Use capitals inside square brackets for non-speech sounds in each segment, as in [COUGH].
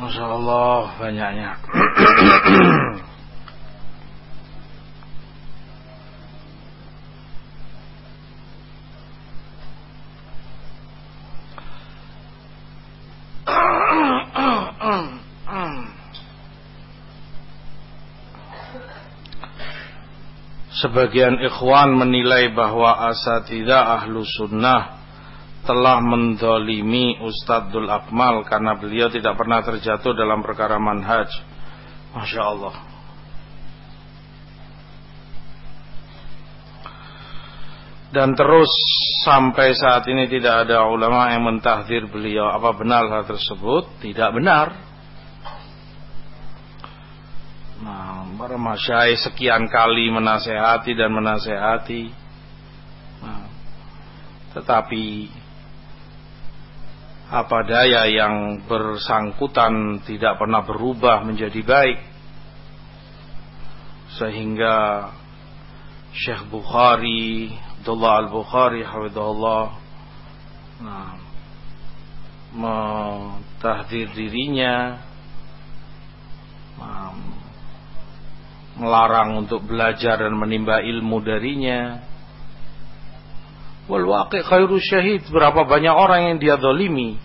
Masya Allah banyaknya. Sebagian ikhwan menilai bahwa asatidah ahlu sunnah telah mendolimi Ustadzul Akmal karena beliau tidak pernah terjatuh dalam perkara manhaj. Masya Allah. Dan terus sampai saat ini tidak ada ulama yang mentahdir beliau. Apa benar hal tersebut? Tidak benar. Nah, para masyai sekian kali menasehati dan menasehati. Nah, tetapi apa daya yang bersangkutan tidak pernah berubah menjadi baik. Sehingga Syekh Bukhari, Abdullah Al-Bukhari, Hafidhullah, nah, mentahdir dirinya, nah, melarang untuk belajar dan menimba ilmu darinya. Wal waqi khairu syahid. Berapa banyak orang yang dia dolimi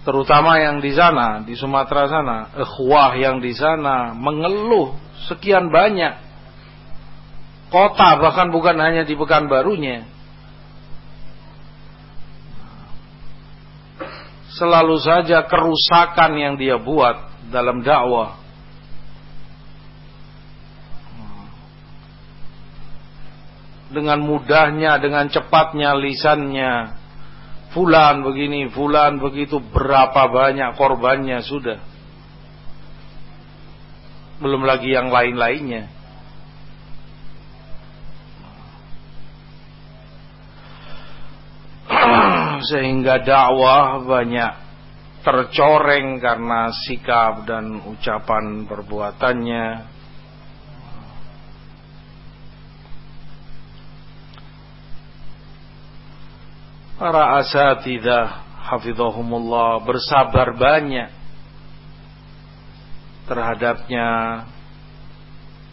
terutama yang di sana di Sumatera sana. Ikhwah yang di sana. Mengeluh sekian banyak. Kota bahkan bukan hanya di Pekanbarunya. Selalu saja kerusakan yang dia buat dalam dakwah. Dengan mudahnya, dengan cepatnya lisannya. Fulan begini, fulan begitu, berapa banyak korbannya sudah. Belum lagi yang lain-lainnya. [CLEARS THROAT] Sehingga dakwah banyak tercoreng karena sikap dan ucapan perbuatannya. Para asatidah hafizahumullah bersabar banyak terhadapnya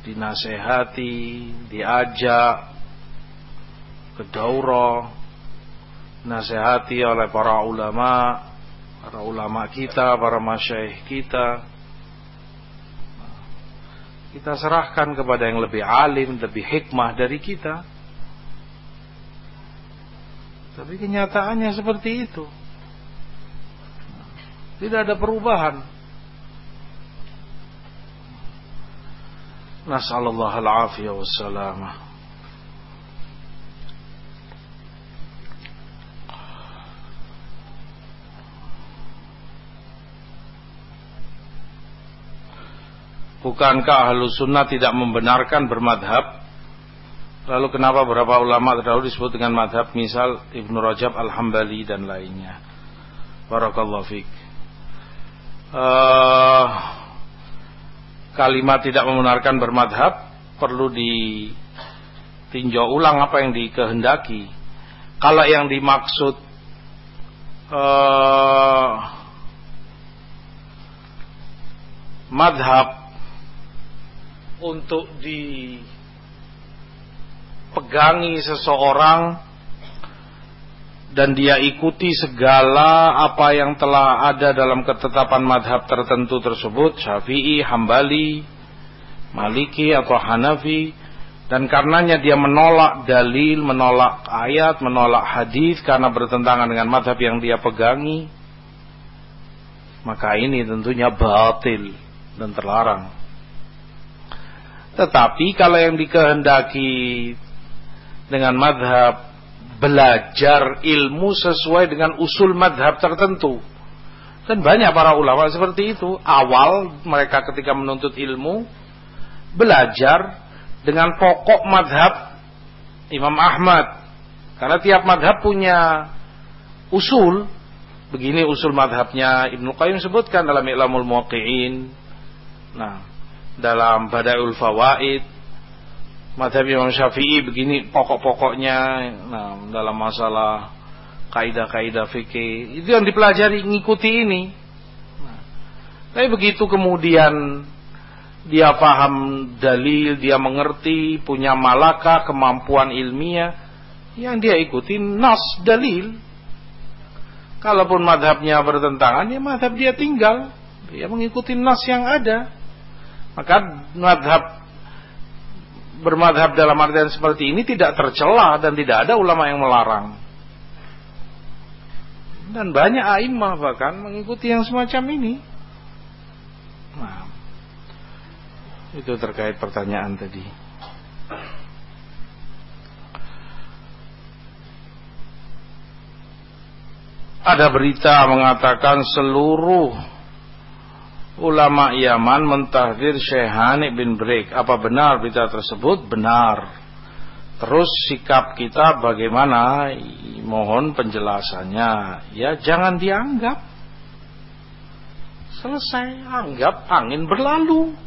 dinasehati, diajak ke daurah, nasihati oleh para ulama para ulama kita, para masyaih kita. Kita serahkan kepada yang lebih alim, lebih hikmah dari kita. Tapi kenyataannya seperti itu. Tidak ada perubahan. Nasallallahu al-afiyah wassalamah. Bukankah ahlu sunnah tidak membenarkan bermadhab? Lalu kenapa beberapa ulama terdahulu disebut dengan madhab misal Ibnu Rajab Al-Hambali dan lainnya. Barakallahu fiqh. Uh, kalimat tidak membenarkan bermadhab perlu ditinjau ulang apa yang dikehendaki. Kalau yang dimaksud uh, madhab untuk dipegangi seseorang dan dia ikuti segala apa yang telah ada dalam ketetapan madhab tertentu tersebut Syafi'i, Hambali, Maliki atau Hanafi dan karenanya dia menolak dalil, menolak ayat, menolak hadis karena bertentangan dengan madhab yang dia pegangi maka ini tentunya batil dan terlarang. Tetapi kalau yang dikehendaki dengan madhab belajar ilmu sesuai dengan usul madhab tertentu. Dan banyak para ulama seperti itu. Awal mereka ketika menuntut ilmu belajar dengan pokok madhab Imam Ahmad. Karena tiap madhab punya usul. Begini usul madhabnya Ibnu Qayyim sebutkan dalam Ilamul Muwaqqi'in. Nah, dalam Badaul Fawaid Madhab Imam Syafi'i begini pokok-pokoknya nah, dalam masalah kaidah-kaidah fikih. Itu yang dipelajari ngikuti ini. Nah, tapi begitu kemudian dia paham dalil, dia mengerti, punya malaka, kemampuan ilmiah, yang dia ikuti nas dalil. Kalaupun madhabnya bertentangan, ya madhab dia tinggal. Dia mengikuti nas yang ada. Maka madhab bermadhab dalam artian seperti ini tidak tercela dan tidak ada ulama yang melarang. Dan banyak a'immah bahkan mengikuti yang semacam ini. Nah, itu terkait pertanyaan tadi. Ada berita mengatakan seluruh ulama Yaman mentahdir Syekh Hanif bin Break. Apa benar berita tersebut? Benar. Terus sikap kita bagaimana? Mohon penjelasannya. Ya jangan dianggap. Selesai, anggap angin berlalu.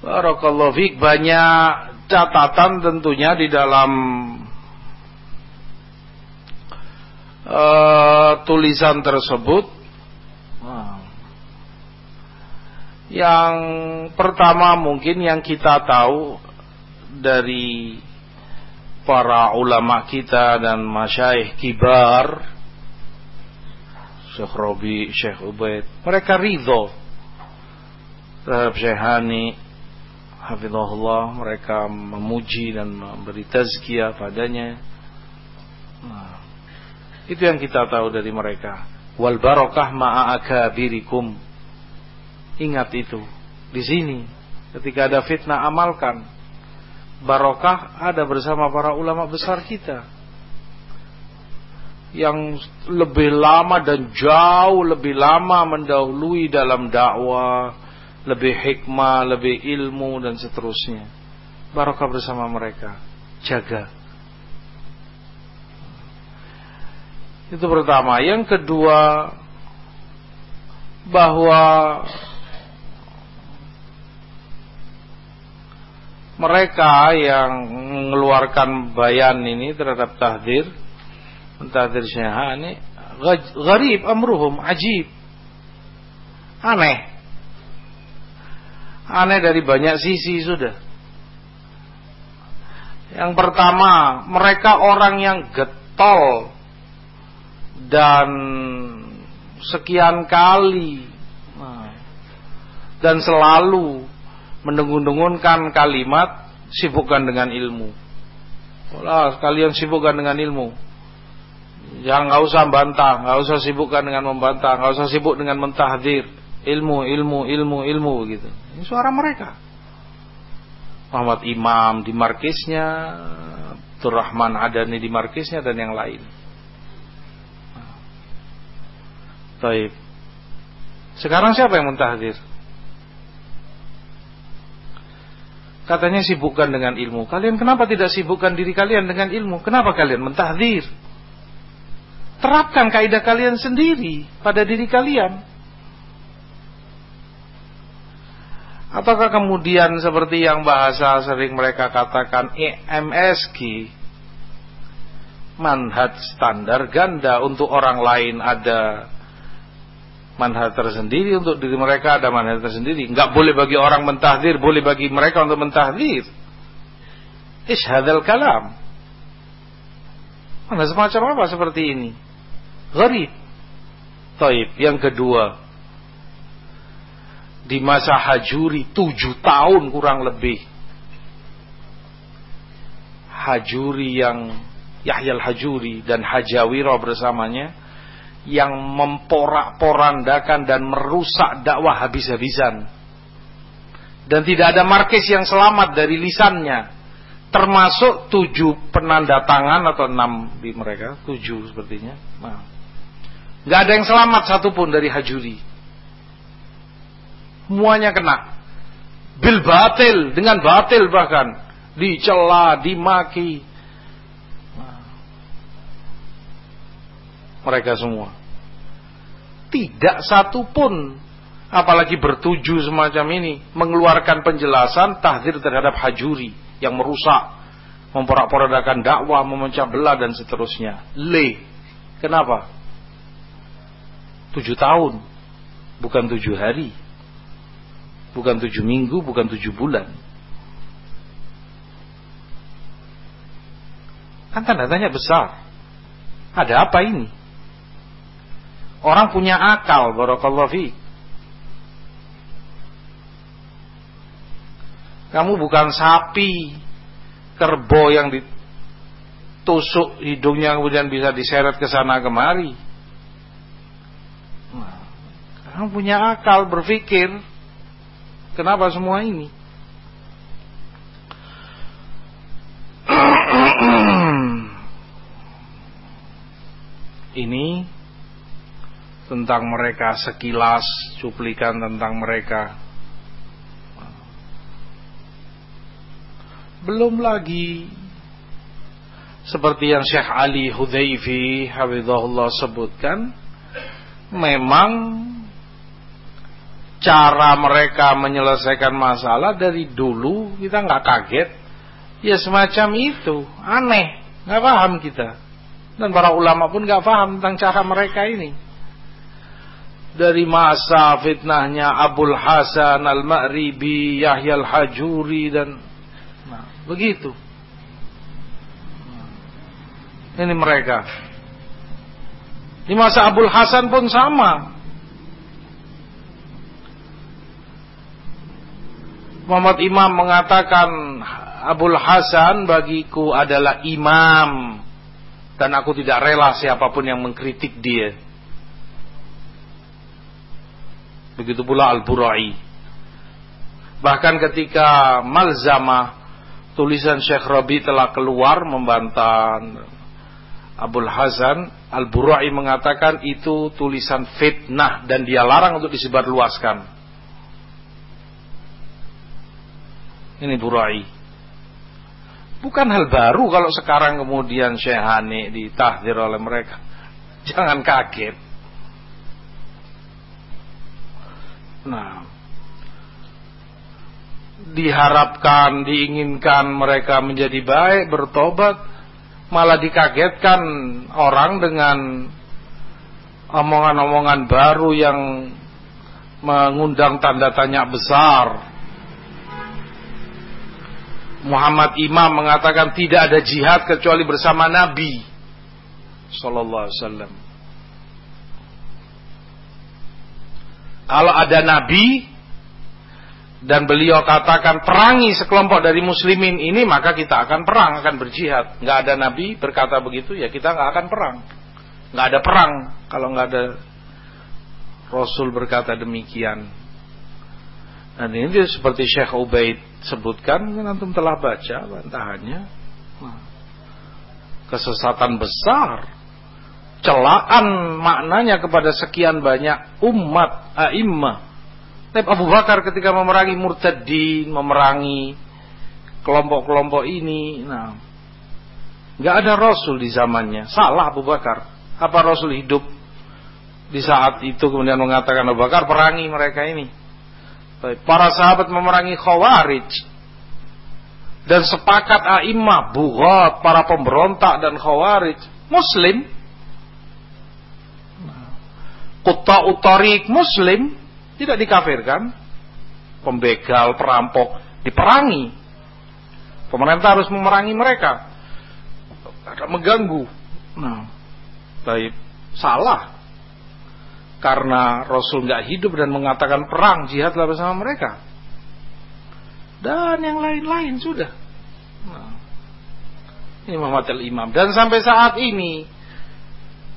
Barakallahu banyak catatan tentunya di dalam uh, tulisan tersebut. Yang pertama mungkin yang kita tahu dari para ulama kita dan masyaih kibar Syekh Robi, Syekh Ubaid mereka ridho terhadap Syekh Hani Hafizahullah mereka memuji dan memberi tazkiyah padanya nah, itu yang kita tahu dari mereka. Wal barokah ma'a akabirikum. Ingat itu. Di sini ketika ada fitnah amalkan. Barokah ada bersama para ulama besar kita. Yang lebih lama dan jauh lebih lama mendahului dalam dakwah, lebih hikmah, lebih ilmu dan seterusnya. Barokah bersama mereka. Jaga Itu pertama. Yang kedua bahwa mereka yang mengeluarkan bayan ini terhadap tahdir tahdir syah ini gharib amruhum ajib. Aneh. Aneh dari banyak sisi sudah. Yang pertama mereka orang yang getol dan sekian kali nah, dan selalu mendengung-dengungkan kalimat sibukkan dengan ilmu. Olah, kalian sibukkan dengan ilmu. Jangan nggak usah bantah, nggak usah sibukkan dengan membantah, nggak usah sibuk dengan mentahdir. Ilmu, ilmu, ilmu, ilmu gitu. Ini suara mereka. Muhammad Imam di markisnya, Abdul Rahman Adani di markisnya dan yang lain. Taib. Sekarang siapa yang mentahdir? Katanya sibukkan dengan ilmu. Kalian kenapa tidak sibukkan diri kalian dengan ilmu? Kenapa kalian mentahdir? Terapkan kaidah kalian sendiri pada diri kalian. Ataukah kemudian seperti yang bahasa sering mereka katakan EMSG manhaj standar ganda untuk orang lain ada manhaj tersendiri untuk diri mereka ada manhaj tersendiri. Enggak boleh bagi orang mentahdir, boleh bagi mereka untuk mentahdir. Ish hadal kalam. Mana semacam apa seperti ini? Gharib. Taib. Yang kedua. Di masa hajuri tujuh tahun kurang lebih. Hajuri yang Yahya al-Hajuri dan Hajawiro bersamanya yang memporak-porandakan dan merusak dakwah habis-habisan. Dan tidak ada markis yang selamat dari lisannya. Termasuk tujuh penanda tangan atau enam di mereka. Tujuh sepertinya. Nah. Gak ada yang selamat satupun dari hajuri. Semuanya kena. Bil batil. Dengan batil bahkan. Dicela, dimaki. mereka semua. Tidak satu pun apalagi bertuju semacam ini mengeluarkan penjelasan tahdir terhadap hajuri yang merusak memporak-porandakan dakwah, memecah belah dan seterusnya. Le. Kenapa? Tujuh tahun, bukan tujuh hari, bukan tujuh minggu, bukan tujuh bulan. Kan tanda tanya besar. Ada apa ini? Orang punya akal, barakallahu fi. Kamu bukan sapi, kerbau yang ditusuk hidungnya kemudian bisa diseret ke sana kemari. Nah, kamu punya akal berpikir, kenapa semua ini? [CLEARS THROAT] ini tentang mereka sekilas cuplikan tentang mereka. Belum lagi seperti yang Syekh Ali Hudayfi Hafizahullah sebutkan memang cara mereka menyelesaikan masalah dari dulu kita nggak kaget. Ya semacam itu aneh nggak paham kita. Dan para ulama pun nggak paham tentang cara mereka ini dari masa fitnahnya Abul Hasan Al-Ma'ribi Yahya Al-Hajuri dan Begitu. Ini mereka. Di masa Abdul Hasan pun sama. Muhammad Imam mengatakan Abdul Hasan bagiku adalah imam dan aku tidak rela siapa pun yang mengkritik dia. Begitu pula Al-Burai. Bahkan ketika Malzamah tulisan Syekh Rabi telah keluar membantah Abul Hazan Al-Burai mengatakan itu tulisan fitnah dan dia larang untuk disebarluaskan. Ini Burai. Bukan hal baru kalau sekarang kemudian Syekh Hani ditahdir oleh mereka. Jangan kaget. Nah, diharapkan, diinginkan mereka menjadi baik, bertobat, malah dikagetkan orang dengan omongan-omongan baru yang mengundang tanda tanya besar. Muhammad Imam mengatakan tidak ada jihad kecuali bersama Nabi sallallahu alaihi wasallam. Kalau ada nabi, dan beliau katakan perangi sekelompok dari muslimin ini maka kita akan perang akan berjihad. Nggak ada nabi berkata begitu ya kita nggak akan perang. Nggak ada perang kalau nggak ada rasul berkata demikian. Dan ini seperti Syekh Ubaid sebutkan antum telah baca bantahannya. Kesesatan besar celaan maknanya kepada sekian banyak umat a'immah tapi Abu Bakar ketika memerangi murtadin, memerangi kelompok-kelompok ini, nah, nggak ada Rasul di zamannya. Salah Abu Bakar. Apa Rasul hidup di saat itu kemudian mengatakan Abu Bakar perangi mereka ini. Para sahabat memerangi Khawarij dan sepakat a'immah, buhat, para pemberontak dan Khawarij, Muslim. Kutta utarik Muslim tidak dikafirkan. Pembegal, perampok, diperangi. Pemerintah harus memerangi mereka. Ada mengganggu. Nah, baik salah. Karena Rasul nggak hidup dan mengatakan perang jihadlah bersama mereka. Dan yang lain-lain sudah. Nah, ini Muhammad al-Imam. Dan sampai saat ini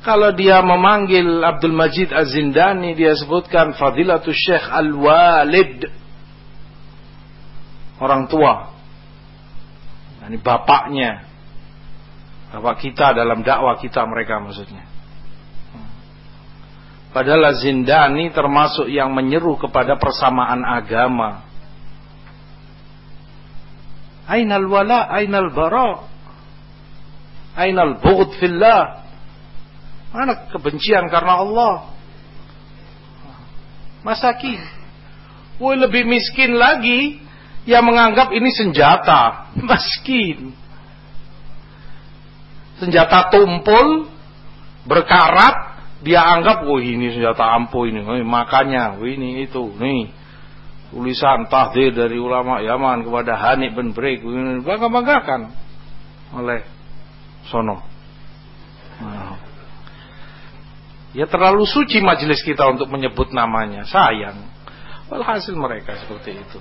kalau dia memanggil Abdul Majid Az-Zindani dia sebutkan Fadilatul Syekh Al-Walid. Orang tua. Ini bapaknya. Bapak kita dalam dakwah kita mereka maksudnya. Padahal Zindani termasuk yang menyeru kepada persamaan agama. Ainal wala, ainal bara. Ainal bughd fillah. Mana kebencian karena Allah? Masakin. Woi lebih miskin lagi yang menganggap ini senjata. [LAUGHS] Miskin. senjata tumpul, berkarat, dia anggap, oh ini senjata ampuh ini, makanya, oh, ini itu, nih tulisan tahdir dari ulama Yaman kepada Hanif bin Breik, bangga-banggakan oleh sono. Nah. Ya terlalu suci majelis kita untuk menyebut namanya, sayang. Walhasil mereka seperti itu.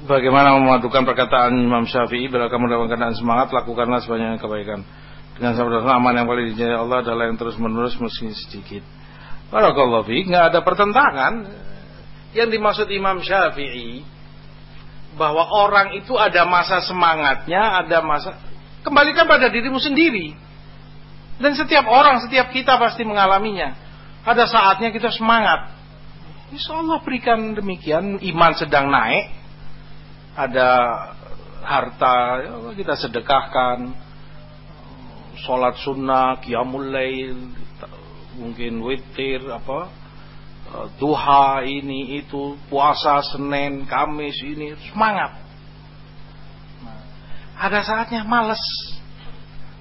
Bagaimana memadukan perkataan Imam Syafi'i? Bila kamu dalam keadaan semangat Lakukanlah sebanyak kebaikan. Dengan sabda aman yang paling dijaya Allah adalah yang terus menerus meski sedikit. Barakallahu fiqh Nggak ada pertentangan. Yang dimaksud Imam Syafi'i Bahwa orang itu ada masa semangatnya Ada masa Kembalikan pada dirimu sendiri. Dan setiap orang, setiap kita pasti mengalaminya. Ada saatnya kita semangat. Insya Allah berikan demikian Iman sedang naik. Ada harta ya kita sedekahkan. Sholat sunnah qiyamul lail mungkin witir apa duha ini itu puasa Senin Kamis ini semangat nah, ada saatnya males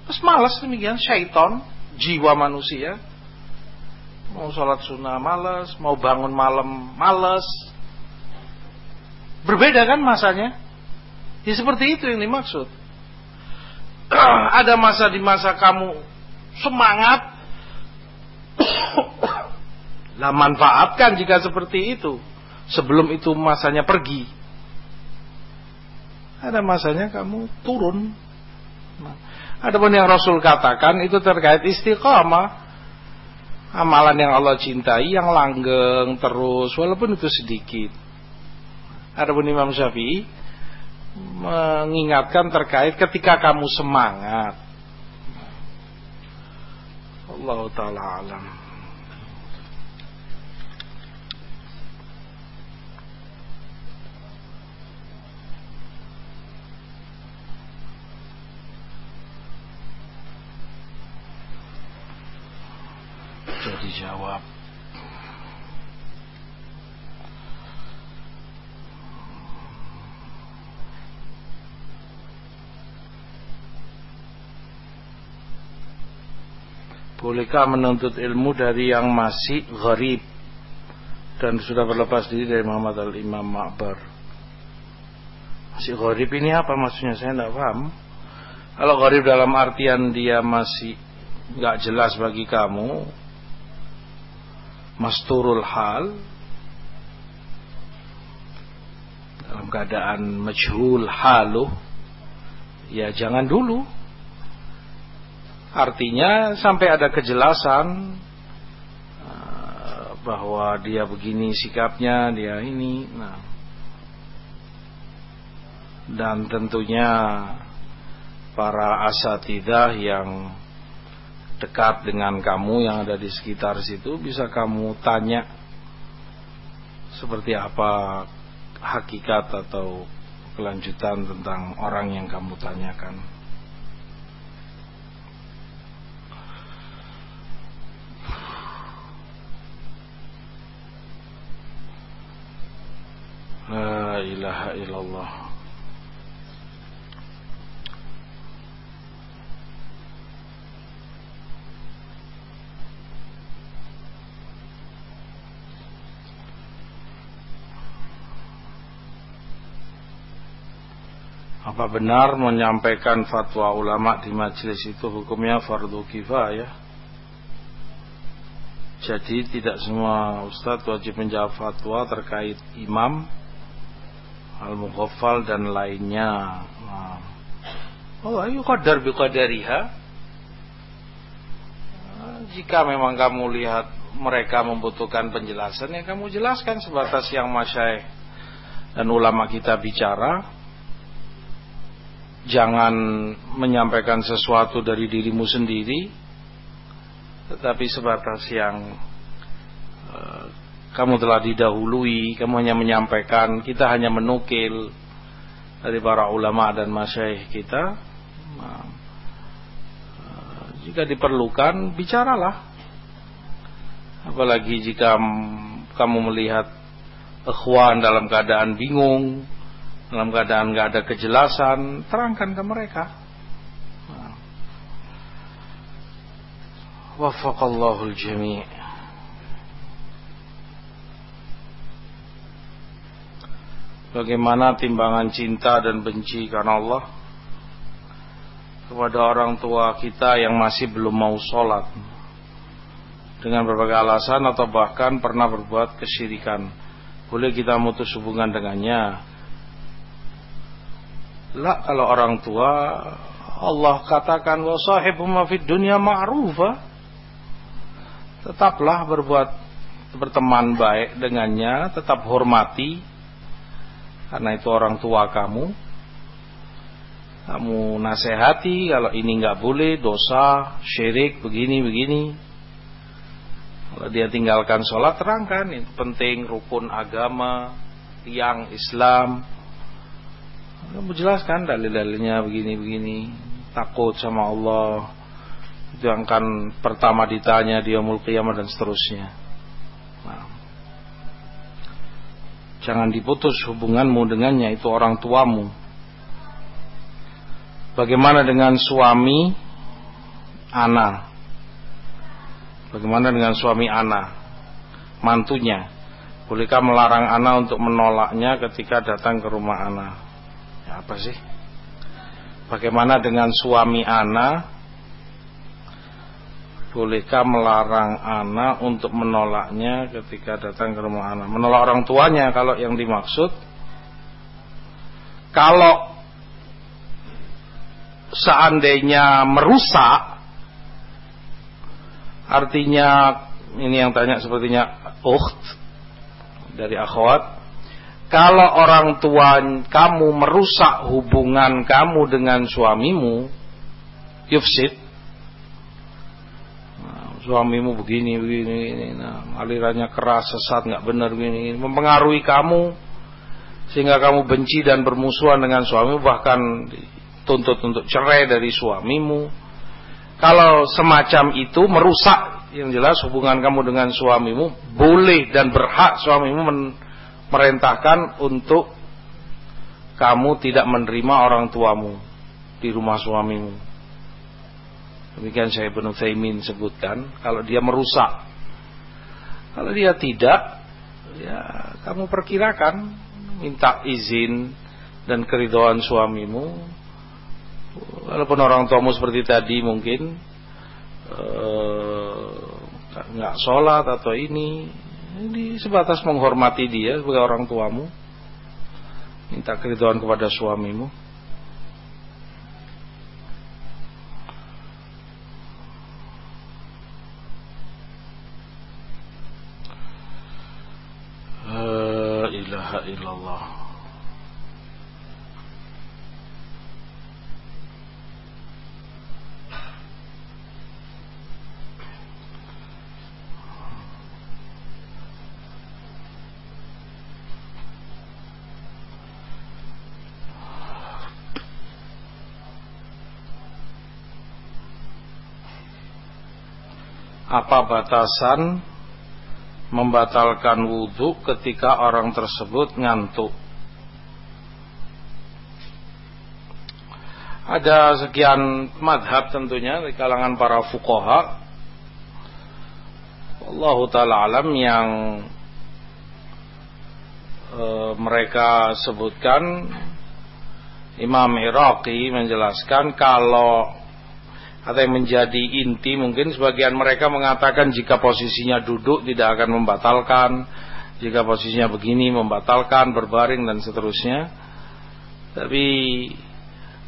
terus males demikian syaiton jiwa manusia mau sholat sunnah males mau bangun malam males Berbeda kan masanya? Ya seperti itu yang dimaksud. [CLEARS THROAT] Ada masa di masa kamu semangat. [CLEARS THROAT] lah manfaatkan jika seperti itu. Sebelum itu masanya pergi. Ada masanya kamu turun. Nah, ada pun yang Rasul katakan itu terkait istiqamah. Amalan yang Allah cintai yang langgeng terus walaupun itu sedikit. Adapun Imam Syafi'i mengingatkan terkait ketika kamu semangat. Allah taala alam. Jadi jawab Bolehkah menuntut ilmu dari yang masih gharib dan sudah berlepas diri dari Muhammad al-Imam Ma'bar? Masih gharib ini apa maksudnya? Saya tidak paham. Kalau gharib dalam artian dia masih nggak jelas bagi kamu, masturul hal, dalam keadaan majhul haluh, ya jangan dulu Artinya sampai ada kejelasan eh, bahwa dia begini sikapnya, dia ini. Nah. Dan tentunya para asatidah yang dekat dengan kamu yang ada di sekitar situ bisa kamu tanya seperti apa hakikat atau kelanjutan tentang orang yang kamu tanyakan. La ilaha illallah Apa benar menyampaikan fatwa ulama di majelis itu hukumnya fardu kifayah? Jadi tidak semua ustadz wajib menjawab fatwa terkait imam al-mughaffal dan lainnya. Nah. Oh, ayo qadar biqadariha. Nah, jika memang kamu lihat mereka membutuhkan penjelasan ya kamu jelaskan sebatas yang masyaih dan ulama kita bicara. Jangan menyampaikan sesuatu dari dirimu sendiri tetapi sebatas yang uh, kamu telah didahului, kamu hanya menyampaikan, kita hanya menukil dari para ulama dan masyaih kita. Nah, jika diperlukan, bicaralah. Apalagi jika kamu melihat ikhwan dalam keadaan bingung, dalam keadaan nggak ada kejelasan, terangkan ke mereka. Wafaqallahu al-jami' Bagaimana timbangan cinta dan benci karena Allah kepada orang tua kita yang masih belum mau sholat dengan berbagai alasan atau bahkan pernah berbuat kesyirikan. Boleh kita mutus hubungan dengannya? Lah kalau orang tua Allah katakan wa sahibum fid dunya ma'rufa tetaplah berbuat berteman baik dengannya, tetap hormati karena itu orang tua kamu. Kamu nasihati kalau ini nggak boleh, dosa, syirik, begini begini. Kalau dia tinggalkan sholat terangkan itu penting rukun agama, tiang Islam. Kamu jelaskan dalil-dalilnya begini-begini, takut sama Allah, itu akan pertama ditanya dia yaumul qiyamah dan seterusnya. Nah. Jangan diputus hubunganmu dengannya itu orang tuamu. Bagaimana dengan suami anak? Bagaimana dengan suami anak? Mantunya. Bolehkah melarang anak untuk menolaknya ketika datang ke rumah anak? Apa sih? Bagaimana dengan suami anak Bolehkah melarang anak untuk menolaknya ketika datang ke rumah anak? Menolak orang tuanya kalau yang dimaksud. Kalau seandainya merusak, artinya ini yang tanya sepertinya ukht dari akhwat. Kalau orang tua kamu merusak hubungan kamu dengan suamimu, yufsid, suamimu begini begini ini nah, alirannya keras sesat nggak benar begini mempengaruhi kamu sehingga kamu benci dan bermusuhan dengan suamimu bahkan tuntut untuk cerai dari suamimu. Kalau semacam itu merusak yang jelas hubungan kamu dengan suamimu boleh dan berhak suamimu merentahkan untuk kamu tidak menerima orang tuamu di rumah suamimu Demikian saya Ibn Uthaymin sebutkan. Kalau dia merusak. Kalau dia tidak. Ya kamu perkirakan. Minta izin dan keridoan suamimu. Walaupun orang tuamu seperti tadi mungkin. Eh, nggak sholat atau ini. Ini sebatas menghormati dia sebagai orang tuamu. Minta keridoan kepada suamimu. Apa batasan membatalkan wudhu ketika orang tersebut ngantuk. Ada sekian madhab tentunya di kalangan para fukoha. Allah Ta'ala alam yang e, mereka sebutkan Imam Iraqi menjelaskan kalau atau yang menjadi inti mungkin sebagian mereka mengatakan jika posisinya duduk tidak akan membatalkan. Jika posisinya begini membatalkan berbaring dan seterusnya. Tapi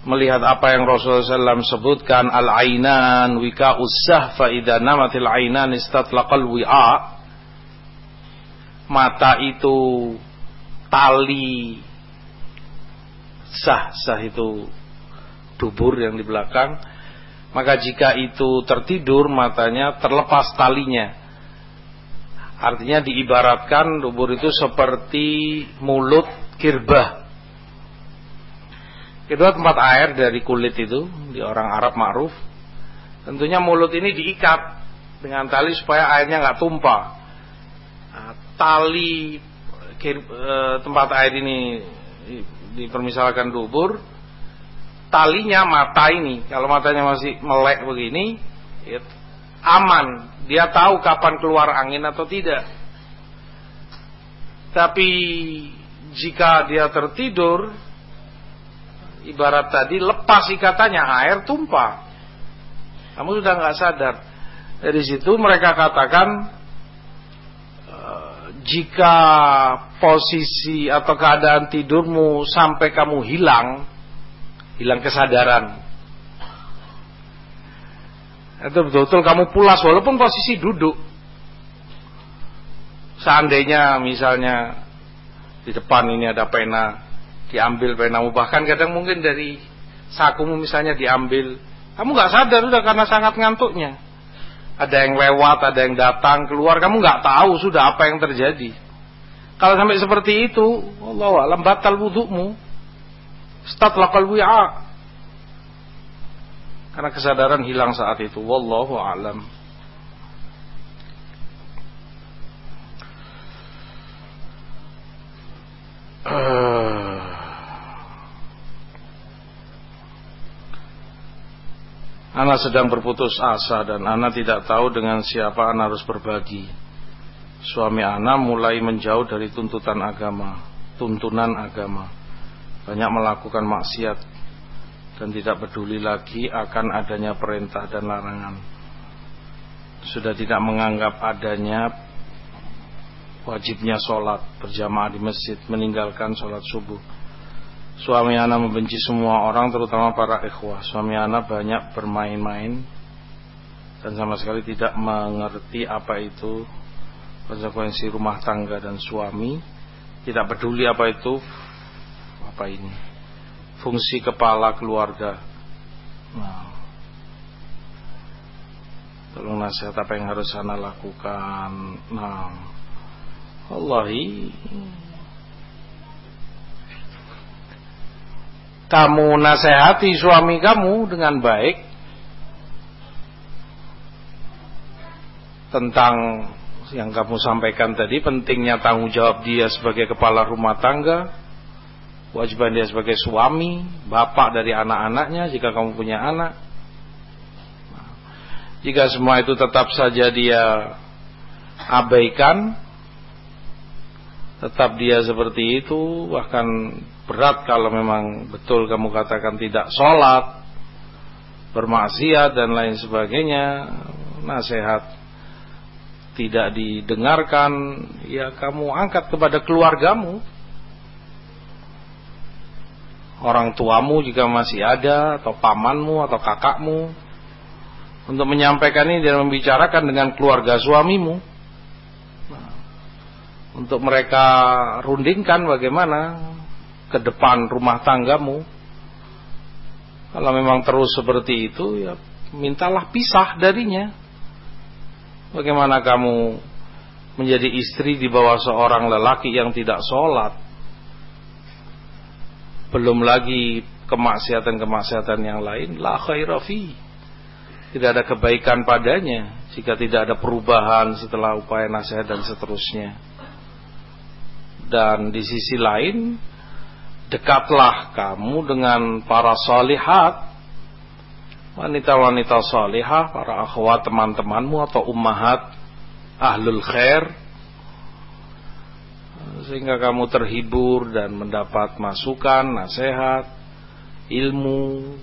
melihat apa yang Rasulullah SAW sebutkan al-ainan wika usah fa idza namatil ainan istatlaqal wi'a. Mata itu tali sah sah itu dubur yang di belakang maka jika itu tertidur matanya terlepas talinya. Artinya diibaratkan dubur itu seperti mulut kirbah. Kedua tempat air dari kulit itu di orang Arab ma'ruf. Tentunya mulut ini diikat dengan tali supaya airnya nggak tumpah. Nah, tali e, tempat air ini dipermisalkan dubur, talinya mata ini, kalau matanya masih melek begini, ya, aman. Dia tahu kapan keluar angin atau tidak. Tapi jika dia tertidur, ibarat tadi lepas ikatannya air tumpah. Kamu sudah nggak sadar. Dari situ mereka katakan eh, jika posisi atau keadaan tidurmu sampai kamu hilang, hilang kesadaran. Itu betul-betul kamu pulas walaupun posisi duduk. Seandainya misalnya di depan ini ada pena, diambil penamu bahkan kadang mungkin dari sakumu misalnya diambil, kamu nggak sadar udah karena sangat ngantuknya. Ada yang lewat, ada yang datang keluar, kamu nggak tahu sudah apa yang terjadi. Kalau sampai seperti itu, Allah alam batal wudukmu. Statlaqal wi'a. Karena kesadaran hilang saat itu. Wallahu alam. Ana sedang berputus asa dan Ana tidak tahu dengan siapa Ana harus berbagi. Suami Ana mulai menjauh dari tuntutan agama, tuntunan agama. Banyak melakukan maksiat dan tidak peduli lagi akan adanya perintah dan larangan. Sudah tidak menganggap adanya wajibnya sholat berjamaah di masjid, meninggalkan sholat subuh Suami Ana membenci semua orang terutama para ikhwah. Suami Ana banyak bermain-main dan sama sekali tidak mengerti apa itu konsekuensi rumah tangga dan suami. Tidak peduli apa itu apa ini? Fungsi kepala keluarga. Nah, tolong nasihat apa yang harus Ana lakukan. Nah, Allahi kamu nasihati suami kamu dengan baik. Tentang yang kamu sampaikan tadi pentingnya tanggung jawab dia sebagai kepala rumah tangga kewajiban dia sebagai suami bapak dari anak-anaknya jika kamu punya anak jika semua itu tetap saja dia abaikan tetap dia seperti itu bahkan berat kalau memang betul kamu katakan tidak sholat, bermaksiat dan lain sebagainya, nasihat tidak didengarkan, ya kamu angkat kepada keluargamu. Orang tuamu jika masih ada, atau pamanmu, atau kakakmu, untuk menyampaikan ini dan membicarakan dengan keluarga suamimu. Untuk mereka rundingkan bagaimana ke depan rumah tanggamu. Kalau memang terus seperti itu, ya mintalah pisah darinya. Bagaimana kamu menjadi istri di bawah seorang lelaki yang tidak sholat? Belum lagi kemaksiatan-kemaksiatan yang lain, la khairafi. Tidak ada kebaikan padanya jika tidak ada perubahan setelah upaya nasihat dan seterusnya. Dan di sisi lain, dekatlah kamu dengan para salihat wanita-wanita salihah para akhwat teman-temanmu atau ummahat ahlul khair sehingga kamu terhibur dan mendapat masukan, nasihat, ilmu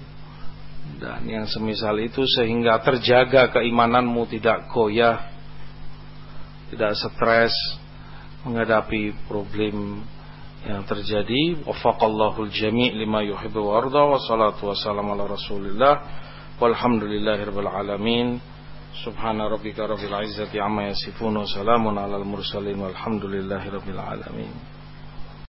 dan yang semisal itu sehingga terjaga keimananmu tidak goyah, tidak stres menghadapi problem yang terjadi. Wafaqallahu jami' lima yuhibbu wa arda wa salatu wassalamu ala rasulillah walhamdulillahirabbil alamin subhana rabbika rabbil izzati amma yasifun wa salamun alal mursalin walhamdulillahirabbil alamin